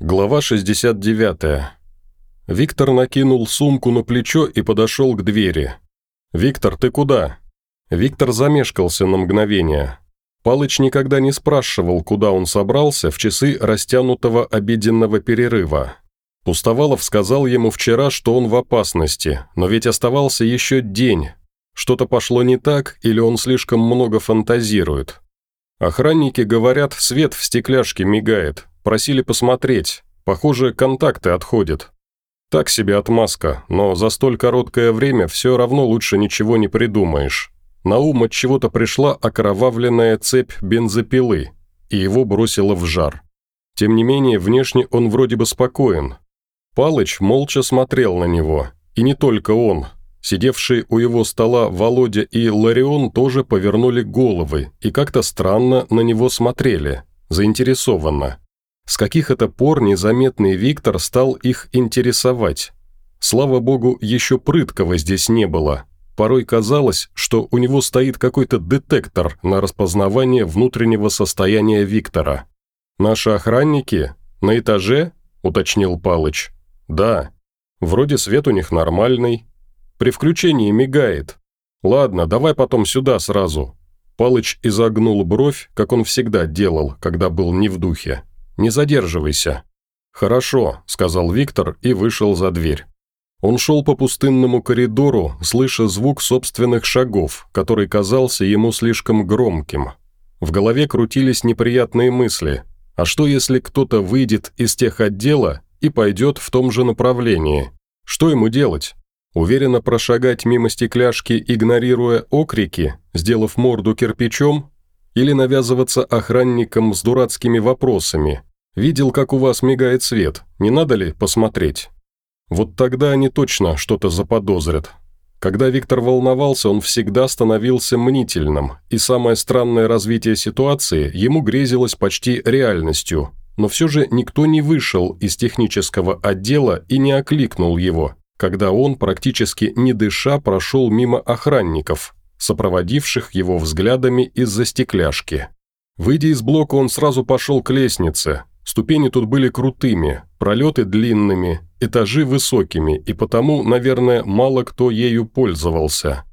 Глава 69. Виктор накинул сумку на плечо и подошел к двери. «Виктор, ты куда?» Виктор замешкался на мгновение. Палыч никогда не спрашивал, куда он собрался в часы растянутого обеденного перерыва. Пустовалов сказал ему вчера, что он в опасности, но ведь оставался еще день. Что-то пошло не так, или он слишком много фантазирует. Охранники говорят, свет в стекляшке мигает, Просили посмотреть. Похоже, контакты отходят. Так себе отмазка, но за столь короткое время все равно лучше ничего не придумаешь. На ум от чего-то пришла окровавленная цепь бензопилы, и его бросило в жар. Тем не менее, внешне он вроде бы спокоен. Палыч молча смотрел на него, и не только он. Сидевшие у его стола Володя и Ларион тоже повернули головы и как-то странно на него смотрели, заинтересованно. С каких это пор незаметный Виктор стал их интересовать? Слава богу, еще прыткого здесь не было. Порой казалось, что у него стоит какой-то детектор на распознавание внутреннего состояния Виктора. «Наши охранники? На этаже?» – уточнил Палыч. «Да. Вроде свет у них нормальный. При включении мигает. Ладно, давай потом сюда сразу». Палыч изогнул бровь, как он всегда делал, когда был не в духе. Не задерживайся». «Хорошо», – сказал Виктор и вышел за дверь. Он шел по пустынному коридору, слыша звук собственных шагов, который казался ему слишком громким. В голове крутились неприятные мысли. А что, если кто-то выйдет из тех отдела и пойдет в том же направлении? Что ему делать? Уверенно прошагать мимо стекляшки, игнорируя окрики, сделав морду кирпичом? Или навязываться охранникам с дурацкими вопросами, Видел, как у вас мигает свет. Не надо ли посмотреть? Вот тогда они точно что-то заподозрят. Когда Виктор волновался, он всегда становился мнительным, и самое странное развитие ситуации ему грезилось почти реальностью. Но все же никто не вышел из технического отдела и не окликнул его, когда он, практически не дыша, прошел мимо охранников, сопроводивших его взглядами из-за стекляшки. Выйдя из блока, он сразу пошел к лестнице, Ступени тут были крутыми, пролеты длинными, этажи высокими, и потому, наверное, мало кто ею пользовался.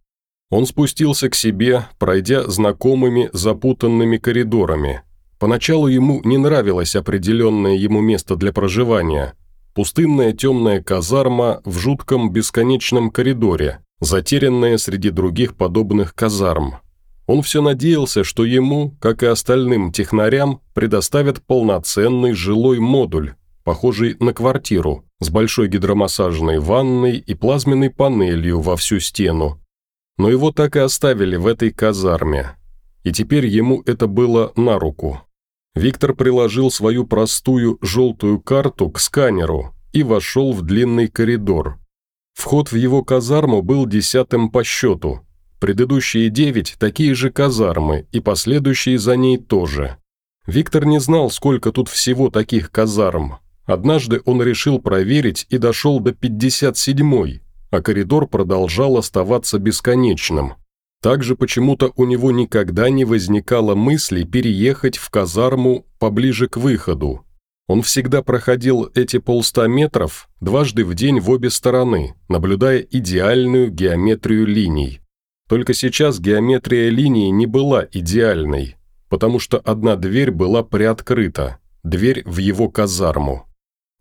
Он спустился к себе, пройдя знакомыми запутанными коридорами. Поначалу ему не нравилось определенное ему место для проживания. Пустынная темная казарма в жутком бесконечном коридоре, затерянная среди других подобных казарм. Он все надеялся, что ему, как и остальным технарям, предоставят полноценный жилой модуль, похожий на квартиру, с большой гидромассажной ванной и плазменной панелью во всю стену. Но его так и оставили в этой казарме. И теперь ему это было на руку. Виктор приложил свою простую желтую карту к сканеру и вошел в длинный коридор. Вход в его казарму был десятым по счету, Предыдущие девять – такие же казармы, и последующие за ней тоже. Виктор не знал, сколько тут всего таких казарм. Однажды он решил проверить и дошел до 57-й, а коридор продолжал оставаться бесконечным. Также почему-то у него никогда не возникало мысли переехать в казарму поближе к выходу. Он всегда проходил эти полста метров дважды в день в обе стороны, наблюдая идеальную геометрию линий. Только сейчас геометрия линии не была идеальной, потому что одна дверь была приоткрыта, дверь в его казарму.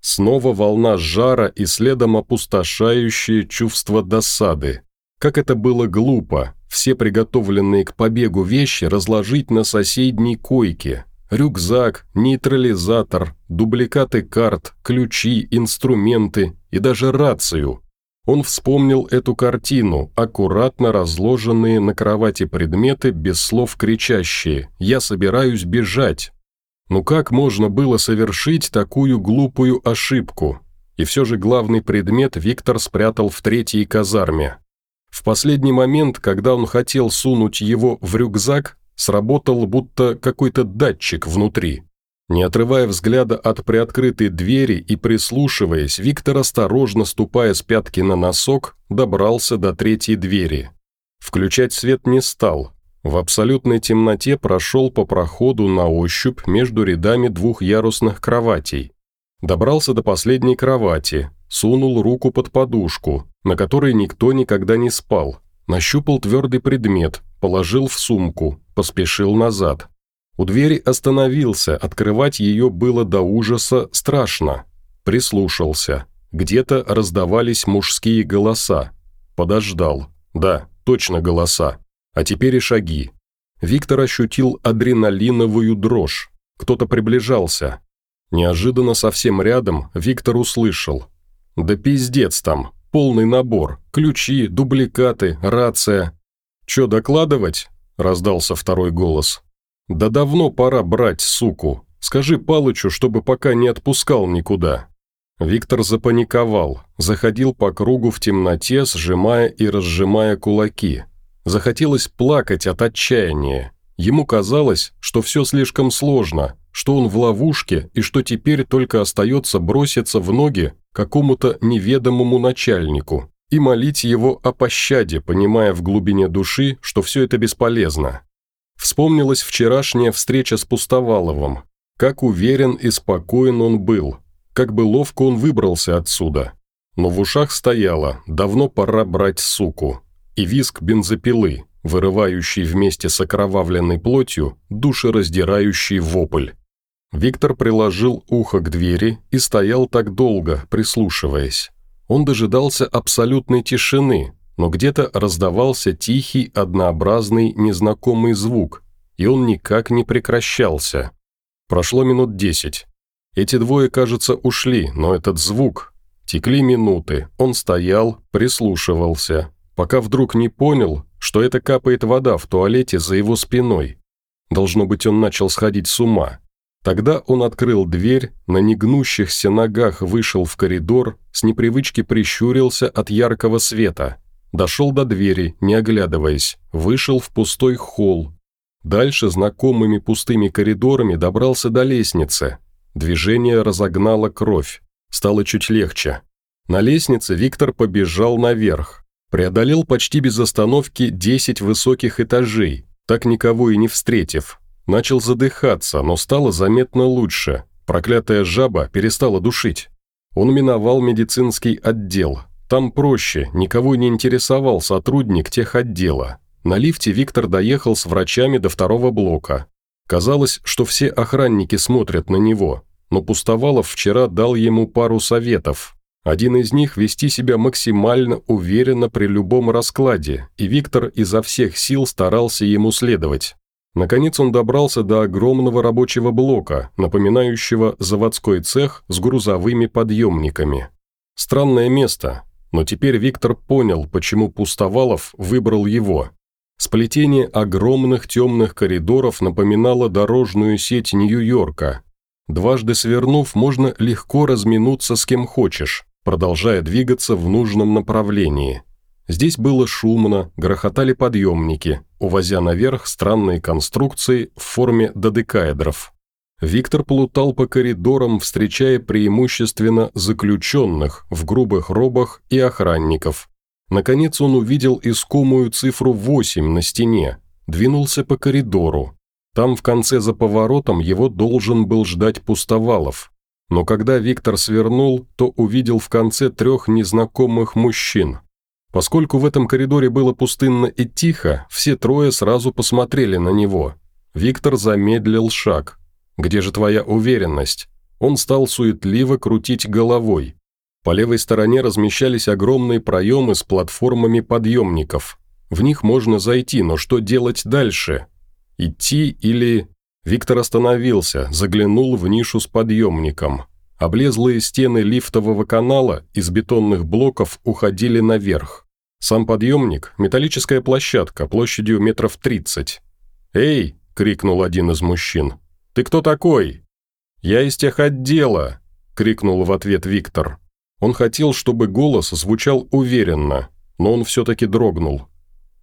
Снова волна жара и следом опустошающее чувство досады. Как это было глупо, все приготовленные к побегу вещи разложить на соседней койке. Рюкзак, нейтрализатор, дубликаты карт, ключи, инструменты и даже рацию. Он вспомнил эту картину, аккуратно разложенные на кровати предметы, без слов кричащие «Я собираюсь бежать». Ну как можно было совершить такую глупую ошибку? И все же главный предмет Виктор спрятал в третьей казарме. В последний момент, когда он хотел сунуть его в рюкзак, сработал будто какой-то датчик внутри. Не отрывая взгляда от приоткрытой двери и прислушиваясь, Виктор, осторожно ступая с пятки на носок, добрался до третьей двери. Включать свет не стал. В абсолютной темноте прошел по проходу на ощупь между рядами двухъярусных кроватей. Добрался до последней кровати, сунул руку под подушку, на которой никто никогда не спал, нащупал твердый предмет, положил в сумку, поспешил назад. У двери остановился, открывать ее было до ужаса страшно. Прислушался. Где-то раздавались мужские голоса. Подождал. Да, точно голоса. А теперь и шаги. Виктор ощутил адреналиновую дрожь. Кто-то приближался. Неожиданно совсем рядом Виктор услышал. «Да пиздец там, полный набор, ключи, дубликаты, рация». «Чё докладывать?» – раздался второй голос. «Да давно пора брать, суку. Скажи Палычу, чтобы пока не отпускал никуда». Виктор запаниковал, заходил по кругу в темноте, сжимая и разжимая кулаки. Захотелось плакать от отчаяния. Ему казалось, что все слишком сложно, что он в ловушке и что теперь только остается броситься в ноги какому-то неведомому начальнику и молить его о пощаде, понимая в глубине души, что все это бесполезно. Вспомнилась вчерашняя встреча с Пустоваловым. Как уверен и спокоен он был, как бы ловко он выбрался отсюда. Но в ушах стояло «давно пора брать суку» и виск бензопилы, вырывающий вместе с окровавленной плотью душераздирающий вопль. Виктор приложил ухо к двери и стоял так долго, прислушиваясь. Он дожидался абсолютной тишины, но где-то раздавался тихий, однообразный, незнакомый звук, и он никак не прекращался. Прошло минут десять. Эти двое, кажется, ушли, но этот звук... Текли минуты, он стоял, прислушивался, пока вдруг не понял, что это капает вода в туалете за его спиной. Должно быть, он начал сходить с ума. Тогда он открыл дверь, на негнущихся ногах вышел в коридор, с непривычки прищурился от яркого света. Дошел до двери, не оглядываясь, вышел в пустой холл. Дальше знакомыми пустыми коридорами добрался до лестницы. Движение разогнало кровь. Стало чуть легче. На лестнице Виктор побежал наверх. Преодолел почти без остановки 10 высоких этажей, так никого и не встретив, Начал задыхаться, но стало заметно лучше. Проклятая жаба перестала душить. Он миновал медицинский отдел. Там проще, никого не интересовал сотрудник тех отдела. На лифте Виктор доехал с врачами до второго блока. Казалось, что все охранники смотрят на него, но Пустовалов вчера дал ему пару советов. Один из них – вести себя максимально уверенно при любом раскладе, и Виктор изо всех сил старался ему следовать. Наконец он добрался до огромного рабочего блока, напоминающего заводской цех с грузовыми подъемниками. Странное место, но теперь Виктор понял, почему Пустовалов выбрал его. Сплетение огромных темных коридоров напоминало дорожную сеть Нью-Йорка. Дважды свернув, можно легко разминуться с кем хочешь, продолжая двигаться в нужном направлении. Здесь было шумно, грохотали подъемники, увозя наверх странные конструкции в форме додекаэдров. Виктор плутал по коридорам, встречая преимущественно заключенных в грубых робах и охранников. Наконец он увидел искомую цифру 8 на стене, двинулся по коридору. Там в конце за поворотом его должен был ждать Пустовалов. Но когда Виктор свернул, то увидел в конце трех незнакомых мужчин, Поскольку в этом коридоре было пустынно и тихо, все трое сразу посмотрели на него. Виктор замедлил шаг. «Где же твоя уверенность?» Он стал суетливо крутить головой. По левой стороне размещались огромные проемы с платформами подъемников. В них можно зайти, но что делать дальше? Идти или... Виктор остановился, заглянул в нишу с подъемником. Облезлые стены лифтового канала из бетонных блоков уходили наверх. Сам подъемник – металлическая площадка площадью метров тридцать. «Эй!» – крикнул один из мужчин. «Ты кто такой?» «Я из тех отдела!» – крикнул в ответ Виктор. Он хотел, чтобы голос звучал уверенно, но он все-таки дрогнул.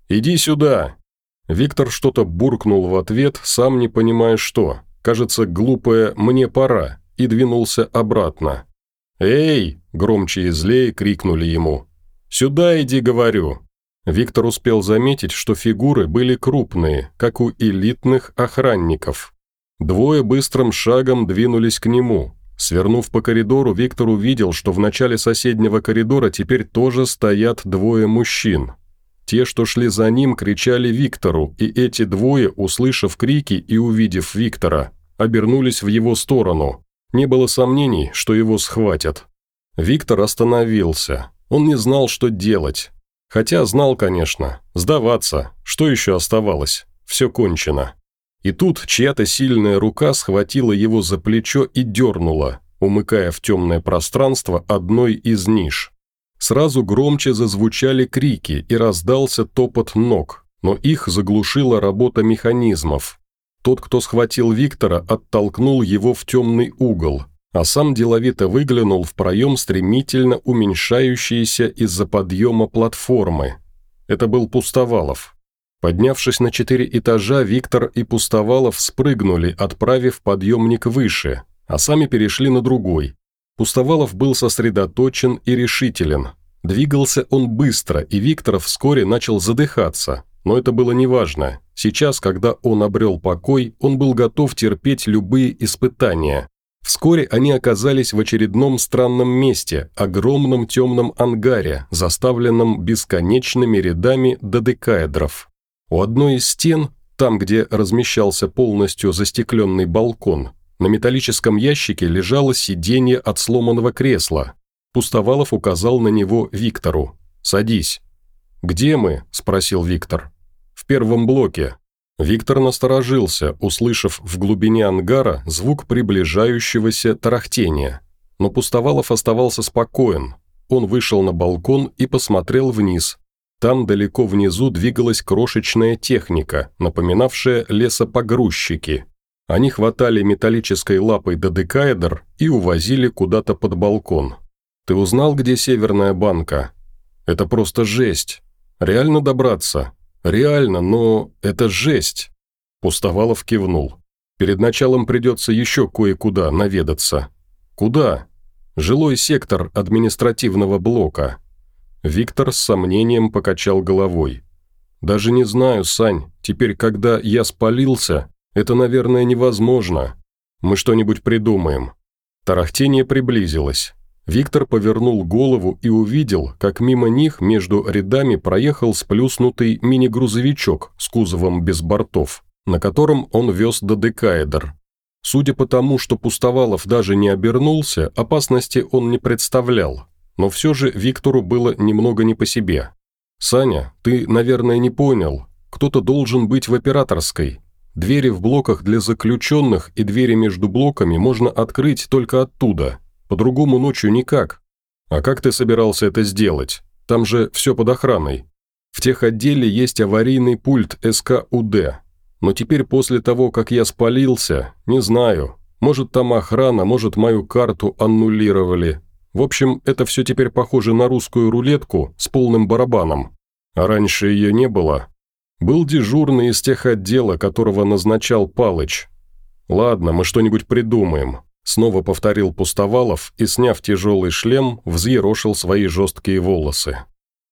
«Иди сюда!» Виктор что-то буркнул в ответ, сам не понимая что. Кажется, глупое «мне пора», и двинулся обратно. «Эй!» – громче и злее крикнули ему. «Сюда иди, говорю!» Виктор успел заметить, что фигуры были крупные, как у элитных охранников. Двое быстрым шагом двинулись к нему. Свернув по коридору, Виктор увидел, что в начале соседнего коридора теперь тоже стоят двое мужчин. Те, что шли за ним, кричали Виктору, и эти двое, услышав крики и увидев Виктора, обернулись в его сторону. Не было сомнений, что его схватят. Виктор остановился. Он не знал, что делать. Хотя знал, конечно. Сдаваться. Что еще оставалось? Все кончено. И тут чья-то сильная рука схватила его за плечо и дернула, умыкая в темное пространство одной из ниш. Сразу громче зазвучали крики и раздался топот ног, но их заглушила работа механизмов. Тот, кто схватил Виктора, оттолкнул его в темный угол, а сам деловито выглянул в проем стремительно уменьшающейся из-за подъема платформы. Это был Пустовалов. Поднявшись на четыре этажа, Виктор и Пустовалов спрыгнули, отправив подъемник выше, а сами перешли на другой. Пустовалов был сосредоточен и решителен. Двигался он быстро, и Виктор вскоре начал задыхаться, но это было неважно. Сейчас, когда он обрел покой, он был готов терпеть любые испытания. Вскоре они оказались в очередном странном месте, огромном темном ангаре, заставленном бесконечными рядами додекаэдров. У одной из стен, там, где размещался полностью застекленный балкон, на металлическом ящике лежало сиденье от сломанного кресла. Пустовалов указал на него Виктору. «Садись». «Где мы?» – спросил Виктор. «В первом блоке». Виктор насторожился, услышав в глубине ангара звук приближающегося тарахтения. Но Пустовалов оставался спокоен. Он вышел на балкон и посмотрел вниз, там далеко внизу двигалась крошечная техника, напоминавшая лесопогрузчики. Они хватали металлической лапой додекаэдр и увозили куда-то под балкон. «Ты узнал, где Северная банка?» «Это просто жесть. Реально добраться?» «Реально, но это жесть!» Пустовалов кивнул. «Перед началом придется еще кое-куда наведаться». «Куда?» «Жилой сектор административного блока». Виктор с сомнением покачал головой. «Даже не знаю, Сань, теперь, когда я спалился, это, наверное, невозможно. Мы что-нибудь придумаем». Тарахтение приблизилось. Виктор повернул голову и увидел, как мимо них между рядами проехал сплюснутый мини-грузовичок с кузовом без бортов, на котором он вез додекаэдр. Судя по тому, что Пустовалов даже не обернулся, опасности он не представлял, но все же Виктору было немного не по себе. «Саня, ты, наверное, не понял. Кто-то должен быть в операторской. Двери в блоках для заключенных и двери между блоками можно открыть только оттуда. По-другому ночью никак. А как ты собирался это сделать? Там же все под охраной. В тех отделе есть аварийный пульт СКУД. Но теперь после того, как я спалился, не знаю. Может, там охрана, может, мою карту аннулировали. В общем, это все теперь похоже на русскую рулетку с полным барабаном. А раньше ее не было. Был дежурный из тех отдела, которого назначал Палыч. «Ладно, мы что-нибудь придумаем», – снова повторил Пустовалов и, сняв тяжелый шлем, взъерошил свои жесткие волосы.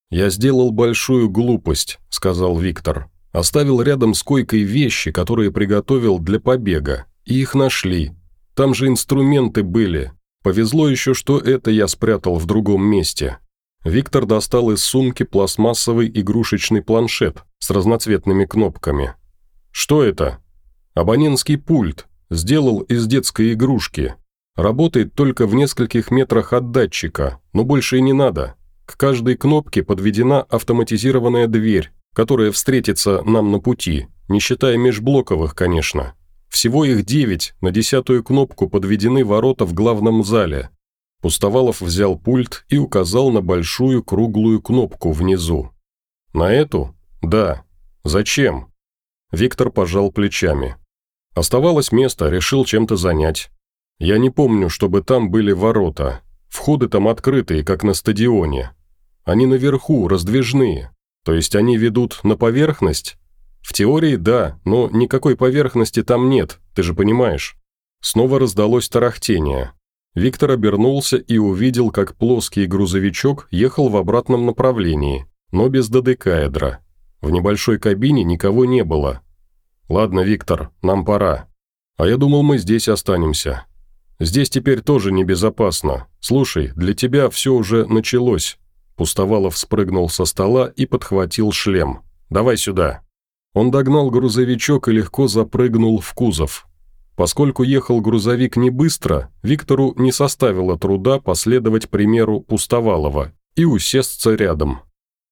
«Я сделал большую глупость», – сказал Виктор. «Оставил рядом с койкой вещи, которые приготовил для побега, и их нашли. Там же инструменты были, Повезло еще, что это я спрятал в другом месте. Виктор достал из сумки пластмассовый игрушечный планшет с разноцветными кнопками. «Что это?» «Абонентский пульт. Сделал из детской игрушки. Работает только в нескольких метрах от датчика, но больше и не надо. К каждой кнопке подведена автоматизированная дверь, которая встретится нам на пути, не считая межблоковых, конечно. Всего их девять, на десятую кнопку подведены ворота в главном зале. Пустовалов взял пульт и указал на большую круглую кнопку внизу. «На эту? Да. Зачем?» Виктор пожал плечами. Оставалось место, решил чем-то занять. Я не помню, чтобы там были ворота. Входы там открытые, как на стадионе. Они наверху, раздвижные. То есть они ведут на поверхность? «В теории, да, но никакой поверхности там нет, ты же понимаешь». Снова раздалось тарахтение. Виктор обернулся и увидел, как плоский грузовичок ехал в обратном направлении, но без додекаэдра. В небольшой кабине никого не было. «Ладно, Виктор, нам пора. А я думал, мы здесь останемся». Здесь теперь тоже небезопасно. Слушай, для тебя все уже началось». Пустовалов спрыгнул со стола и подхватил шлем. «Давай сюда». Он догнал грузовичок и легко запрыгнул в кузов. Поскольку ехал грузовик не быстро, Виктору не составило труда последовать примеру Пустовалова и усесться рядом.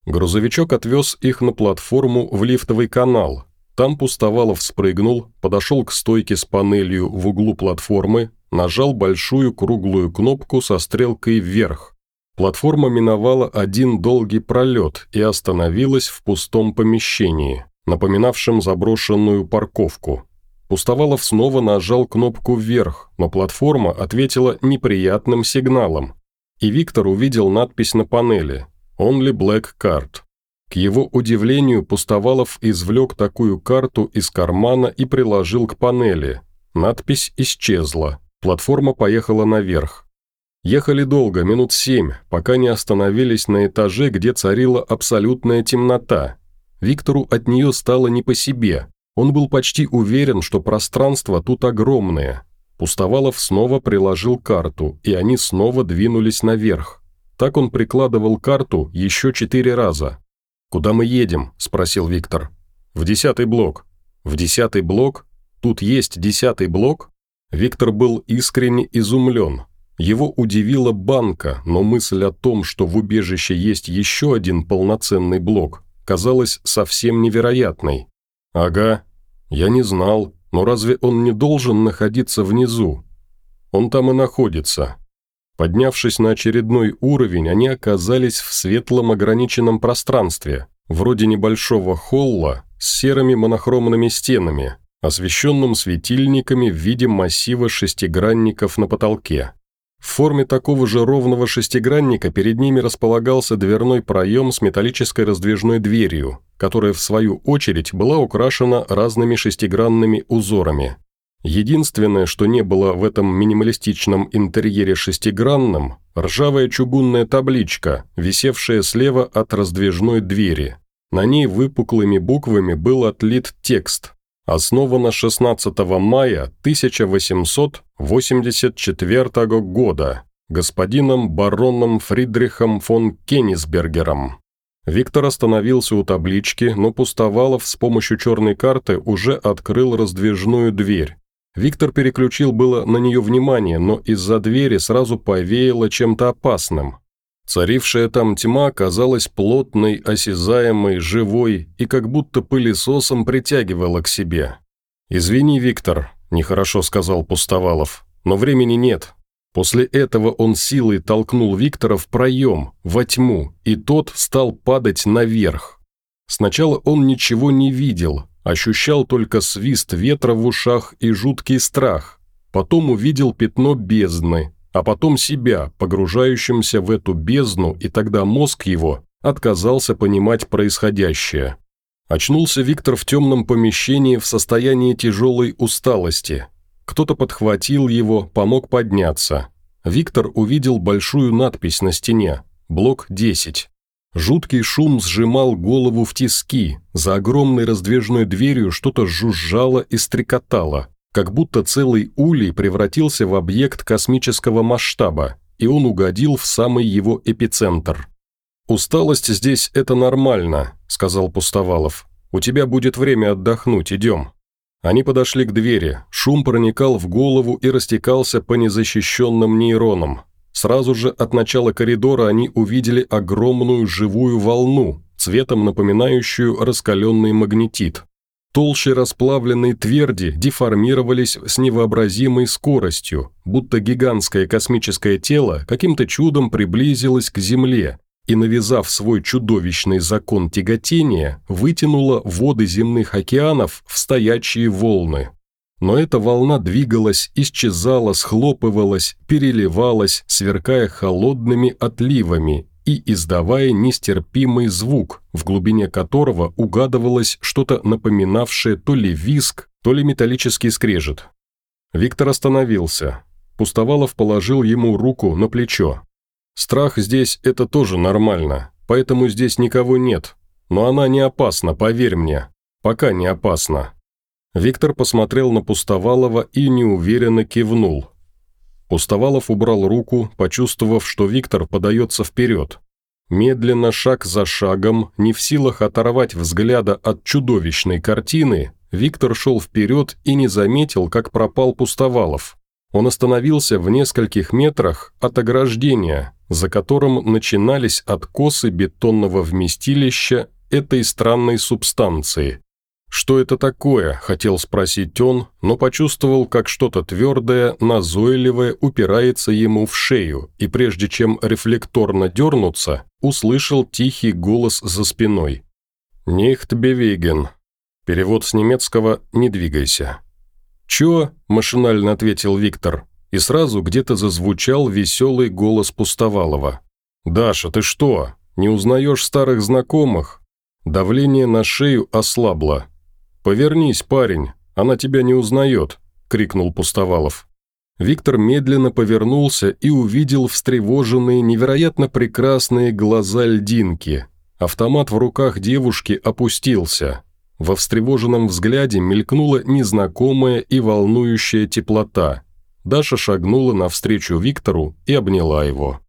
Грузовичок отвез их на платформу в лифтовый канал. Там Пустовалов спрыгнул, подошел к стойке с панелью в углу платформы, нажал большую круглую кнопку со стрелкой вверх. Платформа миновала один долгий пролет и остановилась в пустом помещении, напоминавшем заброшенную парковку. Пустовалов снова нажал кнопку вверх, но платформа ответила неприятным сигналом. И Виктор увидел надпись на панели «Only Black Card». К его удивлению, Пустовалов извлек такую карту из кармана и приложил к панели. Надпись исчезла. Платформа поехала наверх. Ехали долго, минут семь, пока не остановились на этаже, где царила абсолютная темнота. Виктору от нее стало не по себе. Он был почти уверен, что пространство тут огромное. Пустовалов снова приложил карту, и они снова двинулись наверх. Так он прикладывал карту еще четыре раза. «Куда мы едем?» – спросил Виктор. «В десятый блок». «В десятый блок? Тут есть десятый блок?» Виктор был искренне изумлен. Его удивила банка, но мысль о том, что в убежище есть еще один полноценный блок, казалась совсем невероятной. «Ага, я не знал, но разве он не должен находиться внизу?» «Он там и находится». Поднявшись на очередной уровень, они оказались в светлом ограниченном пространстве, вроде небольшого холла с серыми монохромными стенами, освещенным светильниками в виде массива шестигранников на потолке. В форме такого же ровного шестигранника перед ними располагался дверной проем с металлической раздвижной дверью, которая в свою очередь была украшена разными шестигранными узорами. Единственное, что не было в этом минималистичном интерьере шестигранным – ржавая чугунная табличка, висевшая слева от раздвижной двери. На ней выпуклыми буквами был отлит текст основана 16 мая 1884 года господином бароном Фридрихом фон Кеннисбергером. Виктор остановился у таблички, но Пустовалов с помощью черной карты уже открыл раздвижную дверь. Виктор переключил было на нее внимание, но из-за двери сразу повеяло чем-то опасным. Царившая там тьма казалась плотной, осязаемой, живой и как будто пылесосом притягивала к себе. «Извини, Виктор», – нехорошо сказал Пустовалов, – «но времени нет». После этого он силой толкнул Виктора в проем, во тьму, и тот стал падать наверх. Сначала он ничего не видел, ощущал только свист ветра в ушах и жуткий страх. Потом увидел пятно бездны, а потом себя, погружающимся в эту бездну, и тогда мозг его отказался понимать происходящее. Очнулся Виктор в темном помещении в состоянии тяжелой усталости. Кто-то подхватил его, помог подняться. Виктор увидел большую надпись на стене «Блок 10». Жуткий шум сжимал голову в тиски, за огромной раздвижной дверью что-то жужжало и стрекотало как будто целый улей превратился в объект космического масштаба, и он угодил в самый его эпицентр. «Усталость здесь – это нормально», – сказал Пустовалов. «У тебя будет время отдохнуть, идем». Они подошли к двери, шум проникал в голову и растекался по незащищенным нейронам. Сразу же от начала коридора они увидели огромную живую волну, цветом напоминающую раскаленный магнетит. Толщи расплавленной тверди деформировались с невообразимой скоростью, будто гигантское космическое тело каким-то чудом приблизилось к Земле и, навязав свой чудовищный закон тяготения, вытянуло воды земных океанов в стоячие волны. Но эта волна двигалась, исчезала, схлопывалась, переливалась, сверкая холодными отливами и издавая нестерпимый звук, в глубине которого угадывалось что-то напоминавшее то ли виск, то ли металлический скрежет. Виктор остановился. Пустовалов положил ему руку на плечо. «Страх здесь – это тоже нормально, поэтому здесь никого нет. Но она не опасна, поверь мне. Пока не опасна». Виктор посмотрел на Пустовалова и неуверенно кивнул. Пустовалов убрал руку, почувствовав, что Виктор подается вперед. Медленно, шаг за шагом, не в силах оторвать взгляда от чудовищной картины, Виктор шел вперед и не заметил, как пропал Пустовалов. Он остановился в нескольких метрах от ограждения, за которым начинались откосы бетонного вместилища этой странной субстанции. «Что это такое?» – хотел спросить он, но почувствовал, как что-то твердое, назойливое упирается ему в шею, и прежде чем рефлекторно дернуться, услышал тихий голос за спиной. «Нихт бевиген». Перевод с немецкого «не двигайся». «Чё?» – машинально ответил Виктор, и сразу где-то зазвучал веселый голос Пустовалова. «Даша, ты что, не узнаешь старых знакомых?» Давление на шею ослабло. «Повернись, парень, она тебя не узнает», – крикнул Пустовалов. Виктор медленно повернулся и увидел встревоженные, невероятно прекрасные глаза льдинки. Автомат в руках девушки опустился. Во встревоженном взгляде мелькнула незнакомая и волнующая теплота. Даша шагнула навстречу Виктору и обняла его.